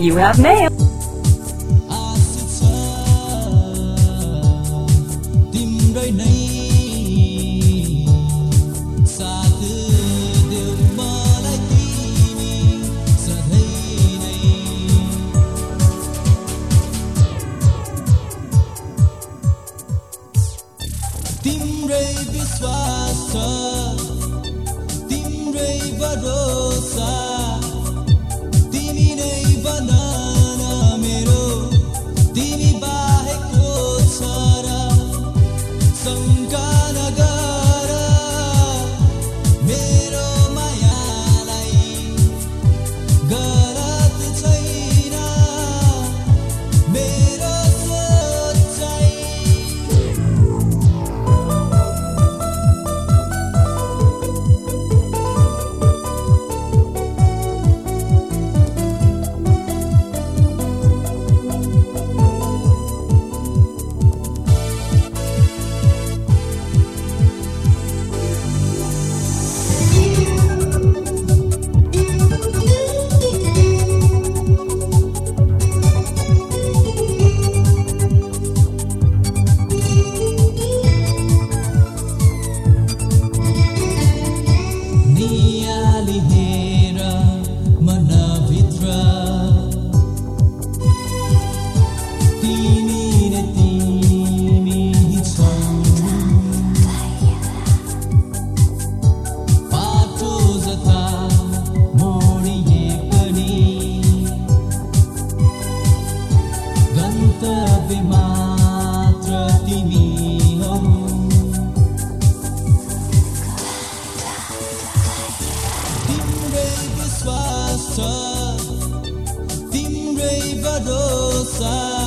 You have mail. तिम्रै विश्वास तिम्रै भरोसा Isang kanaga side.